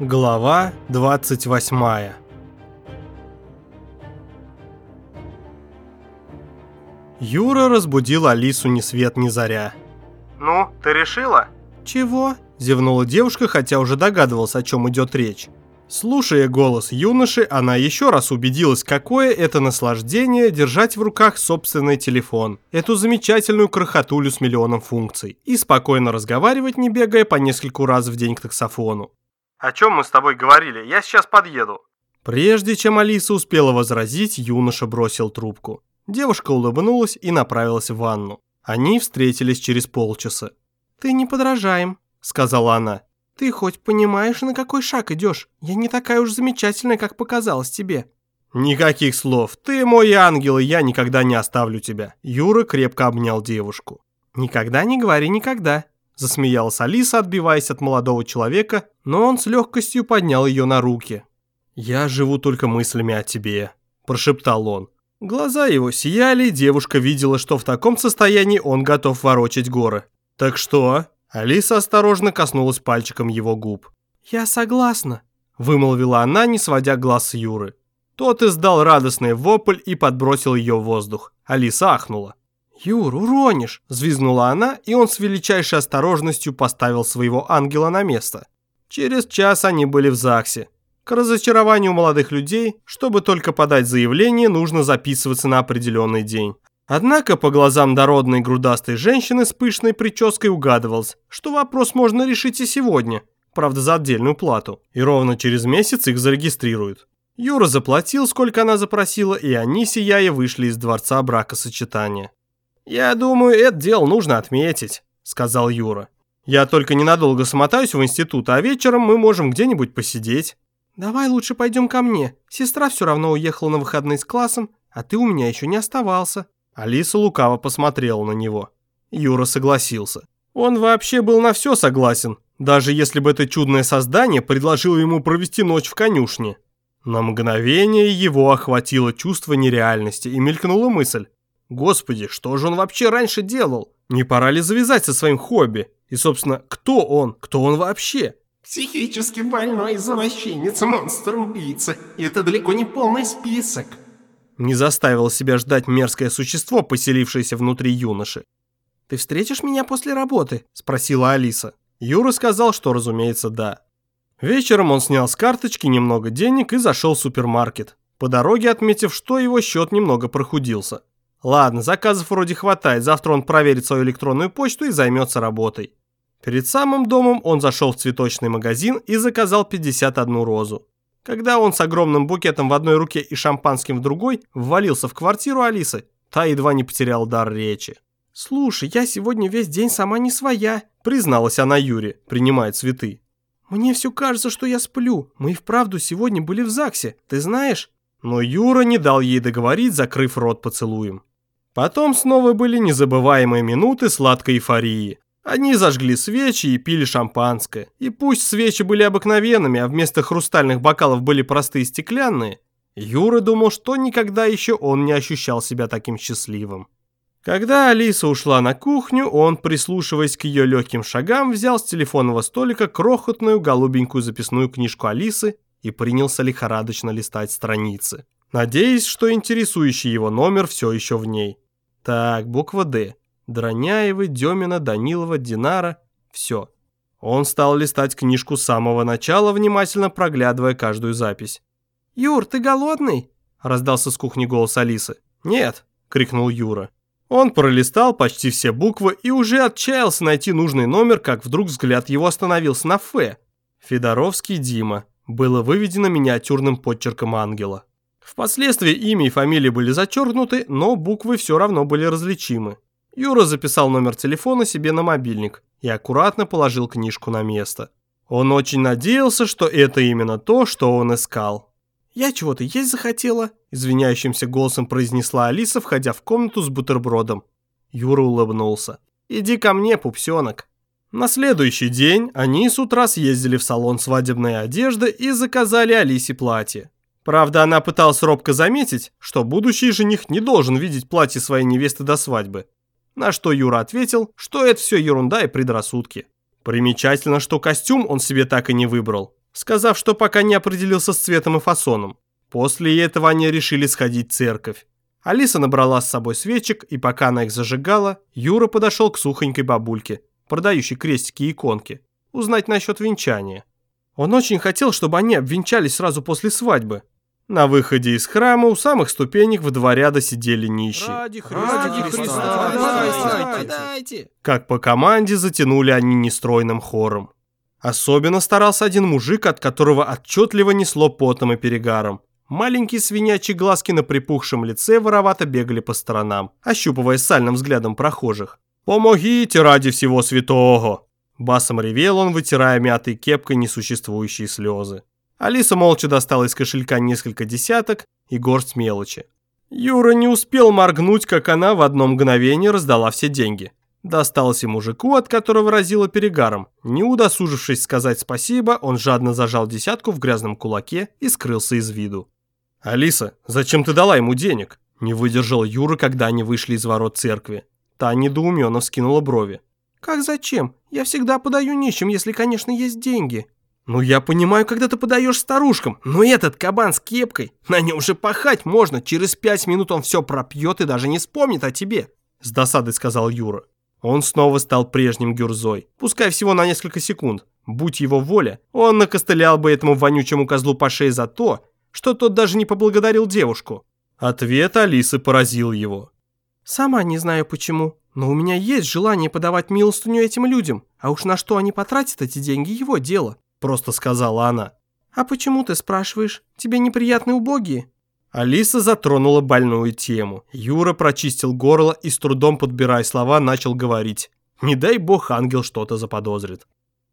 Глава 28 Юра разбудил Алису ни свет ни заря. «Ну, ты решила?» «Чего?» – зевнула девушка, хотя уже догадывалась, о чем идет речь. Слушая голос юноши, она еще раз убедилась, какое это наслаждение держать в руках собственный телефон, эту замечательную крохотулю с миллионом функций, и спокойно разговаривать, не бегая по нескольку раз в день к таксофону. «О чем мы с тобой говорили? Я сейчас подъеду». Прежде чем Алиса успела возразить, юноша бросил трубку. Девушка улыбнулась и направилась в ванну. Они встретились через полчаса. «Ты не подражаем», — сказала она. «Ты хоть понимаешь, на какой шаг идешь? Я не такая уж замечательная, как показалось тебе». «Никаких слов. Ты мой ангел, и я никогда не оставлю тебя». Юра крепко обнял девушку. «Никогда не говори никогда», – засмеялась Алиса, отбиваясь от молодого человека, но он с легкостью поднял ее на руки. «Я живу только мыслями о тебе», – прошептал он. Глаза его сияли, девушка видела, что в таком состоянии он готов ворочать горы. «Так что?» Алиса осторожно коснулась пальчиком его губ. «Я согласна», – вымолвила она, не сводя глаз с Юры. Тот издал радостный вопль и подбросил ее в воздух. Алиса ахнула. «Юр, уронишь!» – взвизгнула она, и он с величайшей осторожностью поставил своего ангела на место. Через час они были в ЗАГСе. К разочарованию молодых людей, чтобы только подать заявление, нужно записываться на определенный день. Однако по глазам дородной грудастой женщины с пышной прической угадывалось, что вопрос можно решить и сегодня, правда за отдельную плату, и ровно через месяц их зарегистрируют. Юра заплатил, сколько она запросила, и они, сияя, вышли из дворца бракосочетания. «Я думаю, это дело нужно отметить», — сказал Юра. «Я только ненадолго смотаюсь в институт, а вечером мы можем где-нибудь посидеть». «Давай лучше пойдем ко мне. Сестра все равно уехала на выходные с классом, а ты у меня еще не оставался». Алиса лукаво посмотрела на него. Юра согласился. Он вообще был на все согласен, даже если бы это чудное создание предложило ему провести ночь в конюшне. На мгновение его охватило чувство нереальности и мелькнула мысль. Господи, что же он вообще раньше делал? Не пора ли завязать со своим хобби? И, собственно, кто он? Кто он вообще? Психически больной извращенец, монстр-убийца. Это далеко не полный список. Не заставил себя ждать мерзкое существо, поселившееся внутри юноши. «Ты встретишь меня после работы?» – спросила Алиса. Юра сказал, что, разумеется, да. Вечером он снял с карточки немного денег и зашел в супермаркет, по дороге отметив, что его счет немного прохудился. Ладно, заказов вроде хватает, завтра он проверит свою электронную почту и займется работой. Перед самым домом он зашел в цветочный магазин и заказал 51 розу. Когда он с огромным букетом в одной руке и шампанским в другой ввалился в квартиру Алисы, та едва не потерял дар речи. «Слушай, я сегодня весь день сама не своя», призналась она Юре, принимая цветы. «Мне все кажется, что я сплю. Мы и вправду сегодня были в ЗАГСе, ты знаешь?» Но Юра не дал ей договорить, закрыв рот поцелуем. Потом снова были незабываемые минуты сладкой эйфории. Они зажгли свечи и пили шампанское. И пусть свечи были обыкновенными, а вместо хрустальных бокалов были простые стеклянные, Юра думал, что никогда еще он не ощущал себя таким счастливым. Когда Алиса ушла на кухню, он, прислушиваясь к ее легким шагам, взял с телефонного столика крохотную голубенькую записную книжку Алисы и принялся лихорадочно листать страницы, надеясь, что интересующий его номер все еще в ней. Так, буква «Д». Дроняевы, Демина, Данилова, Динара. Все. Он стал листать книжку с самого начала, внимательно проглядывая каждую запись. «Юр, ты голодный?» – раздался с кухни голос Алисы. «Нет», – крикнул Юра. Он пролистал почти все буквы и уже отчаялся найти нужный номер, как вдруг взгляд его остановился на «Ф». Федоровский Дима. Было выведено миниатюрным подчерком ангела. Впоследствии имя и фамилия были зачеркнуты, но буквы все равно были различимы. Юра записал номер телефона себе на мобильник и аккуратно положил книжку на место. Он очень надеялся, что это именно то, что он искал. «Я чего-то есть захотела», – извиняющимся голосом произнесла Алиса, входя в комнату с бутербродом. Юра улыбнулся. «Иди ко мне, пупсенок». На следующий день они с утра съездили в салон свадебной одежды и заказали Алисе платье. Правда, она пыталась робко заметить, что будущий жених не должен видеть платье своей невесты до свадьбы. На что Юра ответил, что это все ерунда и предрассудки. Примечательно, что костюм он себе так и не выбрал. сказав, что пока не определился с цветом и фасоном. После этого они решили сходить в церковь. Алиса набрала с собой свечек, и пока она их зажигала, Юра подошел к сухонькой бабульке, продающей крестики и иконки, узнать насчет венчания. Он очень хотел, чтобы они обвенчались сразу после свадьбы. На выходе из храма у самых ступенек в два ряда сидели нищие. Ради Христа, Ради Христа, подайте, подайте. Как по команде затянули они нестройным хором. Особенно старался один мужик, от которого отчетливо несло потом и перегаром. Маленькие свинячьи глазки на припухшем лице воровато бегали по сторонам, ощупывая сальным взглядом прохожих. «Помогите ради всего святого!» Басом ревел он, вытирая мятой кепкой несуществующие слезы. Алиса молча достала из кошелька несколько десяток и горсть мелочи. Юра не успел моргнуть, как она в одно мгновение раздала все деньги. Досталось и мужику, от которого разило перегаром. Не удосужившись сказать спасибо, он жадно зажал десятку в грязном кулаке и скрылся из виду. «Алиса, зачем ты дала ему денег?» Не выдержал Юра, когда они вышли из ворот церкви. Та недоуменно вскинула брови. «Как зачем? Я всегда подаю нищим, если, конечно, есть деньги». «Ну я понимаю, когда ты подаешь старушкам, но этот кабан с кепкой, на нем же пахать можно, через пять минут он все пропьет и даже не вспомнит о тебе», с досадой сказал Юра. Он снова стал прежним Гюрзой, пускай всего на несколько секунд. Будь его воля, он накостылял бы этому вонючему козлу по шее за то, что тот даже не поблагодарил девушку. Ответ Алисы поразил его. «Сама не знаю почему, но у меня есть желание подавать милостыню этим людям, а уж на что они потратят эти деньги, его дело», просто сказала она. «А почему ты спрашиваешь? Тебе неприятны убогие?» Алиса затронула больную тему. Юра прочистил горло и с трудом подбирая слова начал говорить. Не дай бог ангел что-то заподозрит.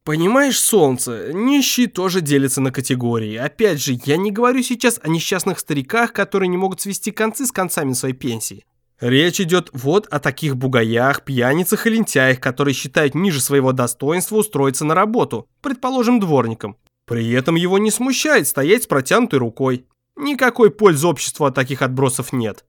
Понимаешь, солнце, нищие тоже делятся на категории. Опять же, я не говорю сейчас о несчастных стариках, которые не могут свести концы с концами своей пенсии. Речь идет вот о таких бугаях, пьяницах и лентяях, которые считают ниже своего достоинства устроиться на работу, предположим, дворником. При этом его не смущает стоять с протянутой рукой. Никакой пользы обществу от таких отбросов нет.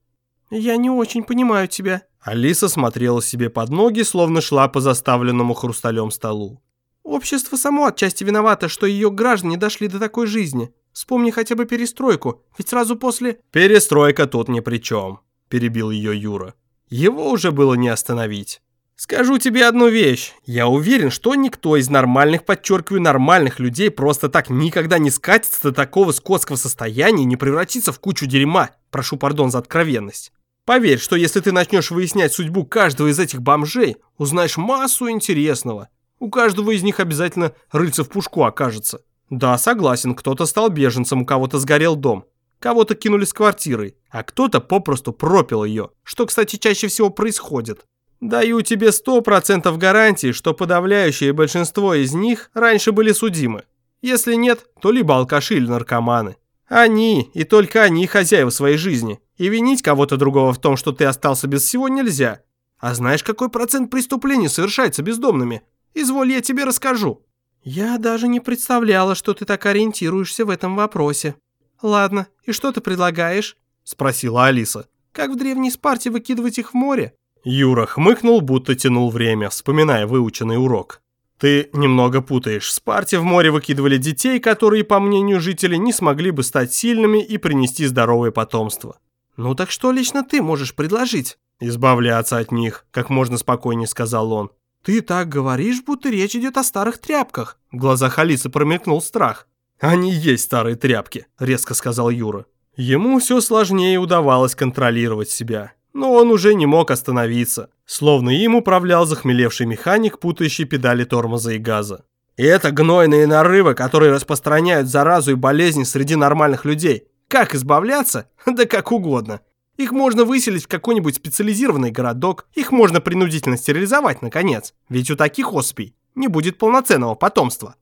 «Я не очень понимаю тебя». Алиса смотрела себе под ноги, словно шла по заставленному хрусталем столу. Общество само отчасти виновато, что ее граждане дошли до такой жизни. Вспомни хотя бы перестройку, ведь сразу после... Перестройка тут ни при чем, перебил ее Юра. Его уже было не остановить. Скажу тебе одну вещь. Я уверен, что никто из нормальных, подчеркиваю, нормальных людей просто так никогда не скатится до такого скотского состояния и не превратится в кучу дерьма. Прошу пардон за откровенность. Поверь, что если ты начнешь выяснять судьбу каждого из этих бомжей, узнаешь массу интересного. У каждого из них обязательно рыльце в пушку окажется. Да, согласен, кто-то стал беженцем, у кого-то сгорел дом. Кого-то кинули с квартирой, а кто-то попросту пропил ее, что, кстати, чаще всего происходит. Даю тебе сто процентов гарантии, что подавляющее большинство из них раньше были судимы. Если нет, то либо алкаши или наркоманы. Они, и только они хозяева своей жизни. И винить кого-то другого в том, что ты остался без всего, нельзя. А знаешь, какой процент преступлений совершается бездомными? Изволь, я тебе расскажу». «Я даже не представляла, что ты так ориентируешься в этом вопросе. Ладно, и что ты предлагаешь?» – спросила Алиса. «Как в древней Спарте выкидывать их в море?» Юра хмыкнул, будто тянул время, вспоминая выученный урок. «Ты немного путаешь. В Спарте в море выкидывали детей, которые, по мнению жителей, не смогли бы стать сильными и принести здоровое потомство». «Ну так что лично ты можешь предложить?» «Избавляться от них», как можно спокойнее сказал он. «Ты так говоришь, будто речь идет о старых тряпках». В глазах Алисы промелькнул страх. «Они есть старые тряпки», — резко сказал Юра. Ему все сложнее удавалось контролировать себя. Но он уже не мог остановиться, словно им управлял захмелевший механик, путающий педали тормоза и газа. И это гнойные нарывы, которые распространяют заразу и болезни среди нормальных людей. Как избавляться? Да как угодно. Их можно выселить в какой-нибудь специализированный городок, их можно принудительно стерилизовать, наконец, ведь у таких особей не будет полноценного потомства.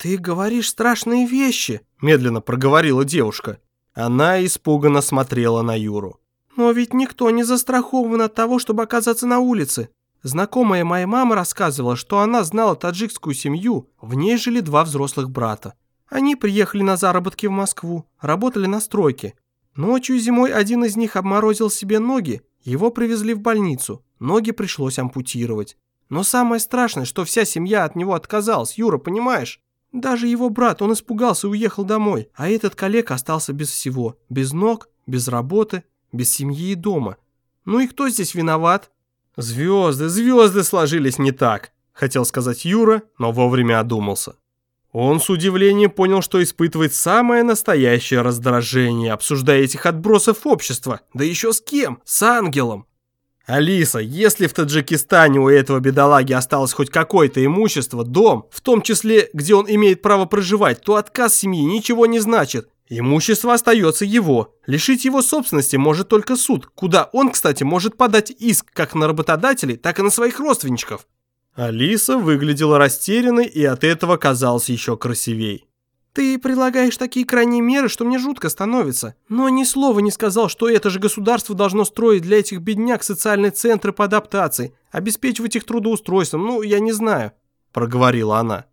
«Ты говоришь страшные вещи», – медленно проговорила девушка. Она испуганно смотрела на Юру. «Но ведь никто не застрахован от того, чтобы оказаться на улице. Знакомая моя мама рассказывала, что она знала таджикскую семью, в ней жили два взрослых брата. Они приехали на заработки в Москву, работали на стройке, Ночью зимой один из них обморозил себе ноги, его привезли в больницу, ноги пришлось ампутировать. Но самое страшное, что вся семья от него отказалась, Юра, понимаешь? Даже его брат, он испугался и уехал домой, а этот коллега остался без всего, без ног, без работы, без семьи и дома. Ну и кто здесь виноват? Звезды, звезды сложились не так, хотел сказать Юра, но вовремя одумался. Он с удивлением понял, что испытывает самое настоящее раздражение, обсуждая этих отбросов общества. Да еще с кем? С ангелом. Алиса, если в Таджикистане у этого бедолаги осталось хоть какое-то имущество, дом, в том числе, где он имеет право проживать, то отказ семьи ничего не значит. Имущество остается его. Лишить его собственности может только суд, куда он, кстати, может подать иск как на работодателей, так и на своих родственников. Алиса выглядела растерянной и от этого казалась еще красивей. «Ты предлагаешь такие крайние меры, что мне жутко становится. Но ни слова не сказал, что это же государство должно строить для этих бедняк социальные центры по адаптации, обеспечивать их трудоустройством, ну, я не знаю», – проговорила она.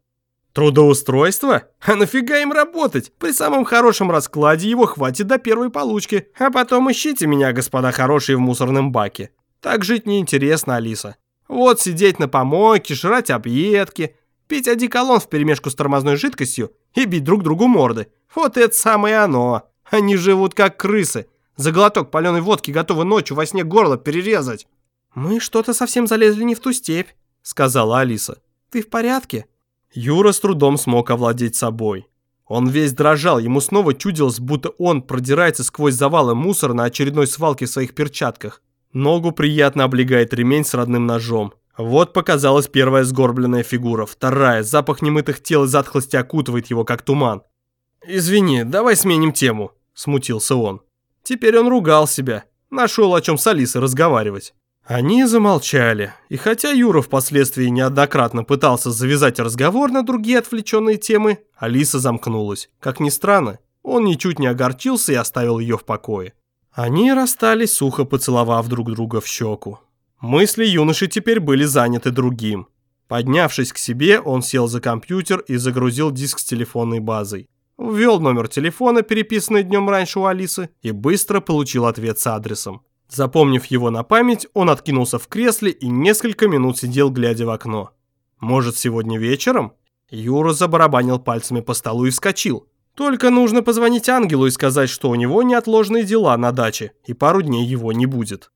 Трудоустройство? А нафига им работать? При самом хорошем раскладе его хватит до первой получки. А потом ищите меня, господа хорошие, в мусорном баке. Так жить неинтересно, Алиса. Вот сидеть на помойке, жрать объедки, пить одеколон вперемешку с тормозной жидкостью и бить друг другу морды. Вот это самое оно. Они живут как крысы. За глоток паленой водки готовы ночью во сне горло перерезать. «Мы что-то совсем залезли не в ту степь», — сказала Алиса. «Ты в порядке?» Юра с трудом смог овладеть собой. Он весь дрожал, ему снова чудилось, будто он продирается сквозь завалы мусора на очередной свалке в своих перчатках. Ногу приятно облегает ремень с родным ножом. Вот показалась первая сгорбленная фигура, вторая, запах немытых тел и затхлости окутывает его, как туман. «Извини, давай сменим тему», – смутился он. Теперь он ругал себя, нашел о чем с Алисой разговаривать. Они замолчали, и хотя Юра впоследствии неоднократно пытался завязать разговор на другие отвлеченные темы, Алиса замкнулась. Как ни странно, он ничуть не огорчился и оставил ее в покое. Они расстались, сухо поцеловав друг друга в щеку. Мысли юноши теперь были заняты другим. Поднявшись к себе, он сел за компьютер и загрузил диск с телефонной базой. Ввел номер телефона, переписанный днем раньше у Алисы, и быстро получил ответ с адресом. Запомнив его на память, он откинулся в кресле и несколько минут сидел, глядя в окно. Может, сегодня вечером? Юра забарабанил пальцами по столу и вскочил. Только нужно позвонить ангелу и сказать, что у него неотложные дела на даче, и пару дней его не будет.